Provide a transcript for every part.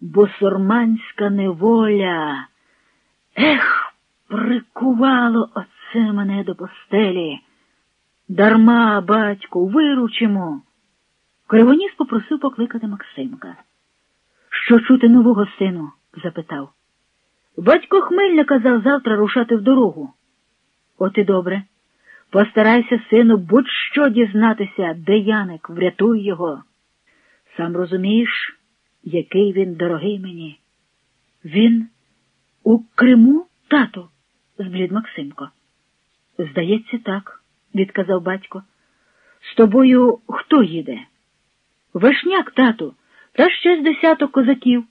бусурманська неволя. Ех, прикувало оце мене до постелі. Дарма, батьку, виручимо. Кривоніс попросив покликати Максимка. Що чути нового сину? запитав. Батько Хмельна казав завтра рушати в дорогу. От і добре. Постарайся, сину, будь-що дізнатися, де Яник, врятуй його. Сам розумієш, який він дорогий мені. Він у Криму, тату? зблід Максимко. Здається, так, відказав батько. З тобою хто їде? Вишняк, тату, та ще з десяток козаків.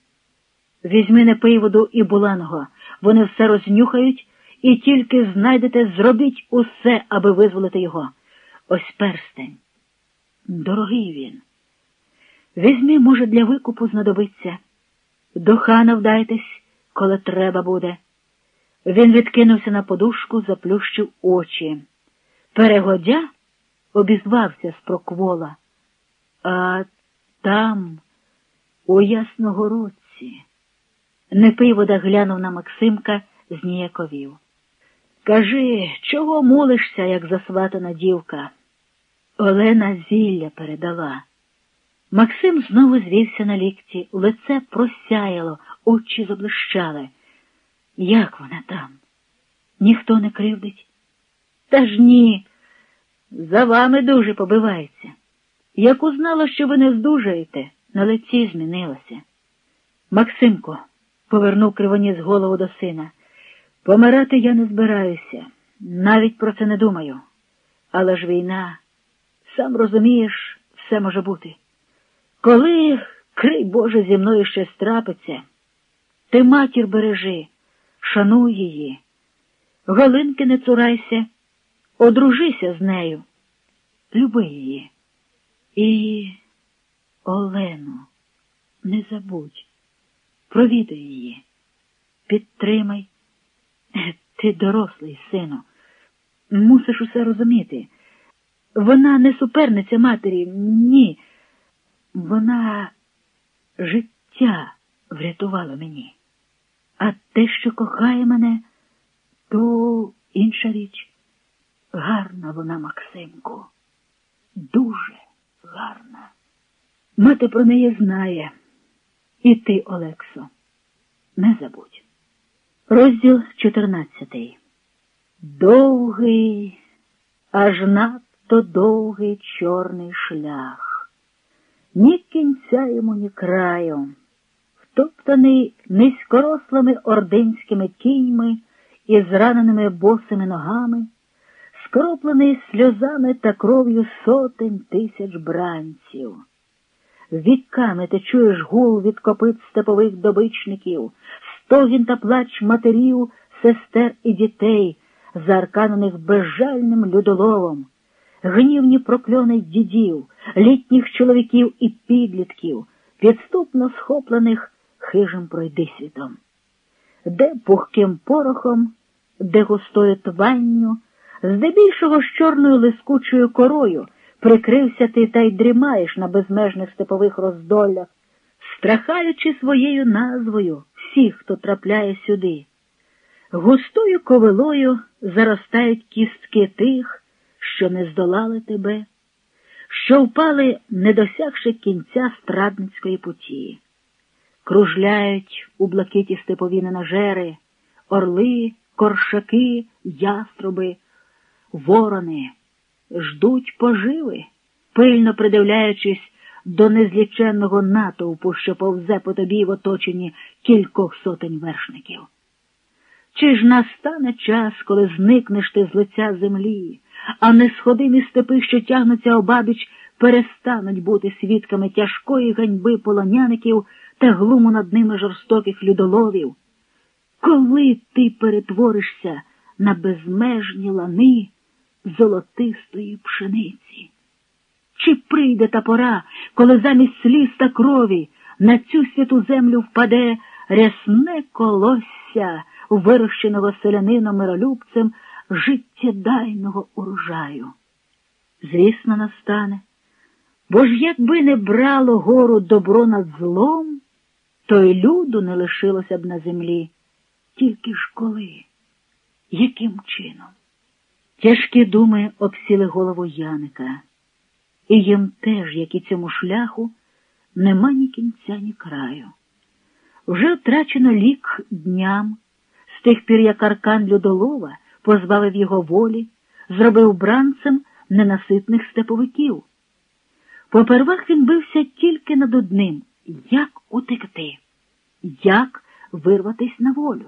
Візьми не пиводу і буланого, вони все рознюхають і тільки знайдете, зробіть усе, аби визволити його. Ось перстень. Дорогий він. Візьми, може, для викупу знадобиться. До хана вдайтесь, коли треба буде. Він відкинувся на подушку, заплющив очі. Перегодя обізвався з проквола. А там, у Ясногородці, Непивода глянув на Максимка, зніяковів. Кажи, чого молишся, як засватана дівка? Олена зілля передала. Максим знову звівся на лікті, лице просяяло, очі заблищали. Як вона там? Ніхто не кривдить? Та ж ні, за вами дуже побивається. Як узнала, що ви не здужаєте, на лиці змінилася. Максимко, повернув Кривоніс голову до сина, помирати я не збираюся, навіть про це не думаю. Але ж війна, сам розумієш, все може бути. Коли, крий Боже, зі мною щось трапиться, ти матір бережи, шануй її, Галинки не цурайся, одружися з нею, люби її. І Олену, не забудь, провідай її, підтримай. Ти дорослий, сину, мусиш усе розуміти. Вона не суперниця матері, ні. Вона життя врятувала мені. А те, що кохає мене, то інша річ. Гарна вона, Максимку, дуже гарна. Мати про неї знає. І ти, Олексо, не забудь. Розділ 14. Довгий, аж надто довгий чорний шлях. Ні кінця йому, ні краю, втоптаний низькорослими ординськими кіньми і зраненими босими ногами, скроплений сльозами та кров'ю сотень тисяч бранців. Віками ти чуєш гул від копит степових добичників, стогін та плач матерів, сестер і дітей, заарканених безжальним людоловом, гнівні прокльони дідів, літніх чоловіків і підлітків, підступно схоплених хижим пройдисвітом, де пухким порохом, де густою тванню, здебільшого з чорною лискучою корою прикрився ти та й дрімаєш на безмежних степових роздолях, страхаючи своєю назвою всіх, хто трапляє сюди. Густою ковилою заростають кістки тих, що не здолали тебе, що впали, не досягши кінця страдницької путі. Кружляють у блакиті степові ненажери, орли, коршаки, яструби, ворони ждуть поживи, пильно придивляючись до незліченного натовпу, що повзе по тобі в оточенні кількох сотень вершників. Чи ж настане час, коли зникнеш ти з лиця землі, а несходимі степи, що тягнуться обабіч, перестануть бути свідками тяжкої ганьби полоняників та глуму над ними жорстоких людоловів? Коли ти перетворишся на безмежні лани? золотистої пшениці. Чи прийде та пора, коли замість сліз та крові на цю святу землю впаде рясне колосся вирощеного селянином миролюбцем життєдайного урожаю? Звісно, настане, бо ж якби не брало гору добро над злом, то й люду не лишилося б на землі. Тільки ж коли? Яким чином? Тяжкі думи обсіли голову Яника, і їм теж, як і цьому шляху, нема ні кінця, ні краю. Вже втрачено лік дням, тих пір, як аркан Людолова позбавив його волі, зробив бранцем ненаситних степовиків. Попервах він бився тільки над одним як утекти, як вирватись на волю.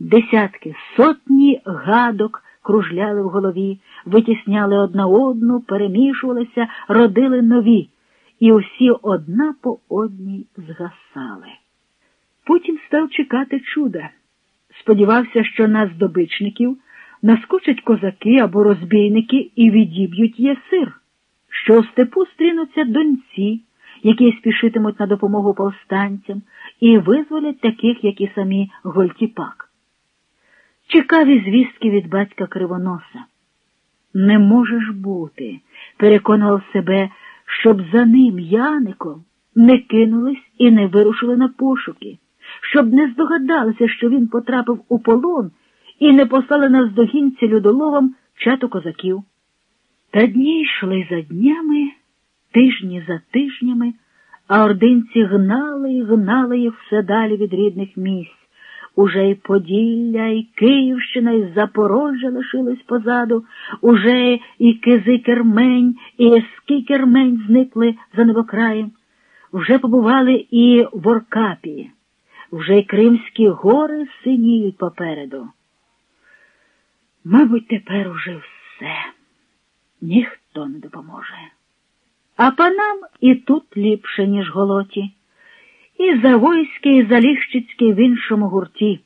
Десятки, сотні гадок кружляли в голові, витісняли одна одну, перемішувалися, родили нові, і усі одна по одній згасали. Потім став чекати чуда. Сподівався, що на здобичників наскочать козаки або розбійники і відіб'ють єсир, що у степу стрінуться доньці, які спішитимуть на допомогу повстанцям, і визволять таких, як і самі Гольтіпак. Чекаві звістки від батька Кривоноса. Не можеш бути, переконував себе, щоб за ним, Яником, не кинулись і не вирушили на пошуки, щоб не здогадалися, що він потрапив у полон і не послали на здогінці людоловам чату козаків. Та дні йшли за днями, тижні за тижнями, а ординці гнали і гнали їх все далі від рідних місць. Уже й Поділля, і Київщина, і Запорожжя лишились позаду, уже і Кизи Кермень, і Ески Кермень зникли за небокраєм, вже побували і в Оркапії, вже й Кримські гори синіють попереду. Мабуть, тепер уже все, ніхто не допоможе. А панам і тут ліпше, ніж голоті, і Завойський, і Заліщицький в іншому гурті.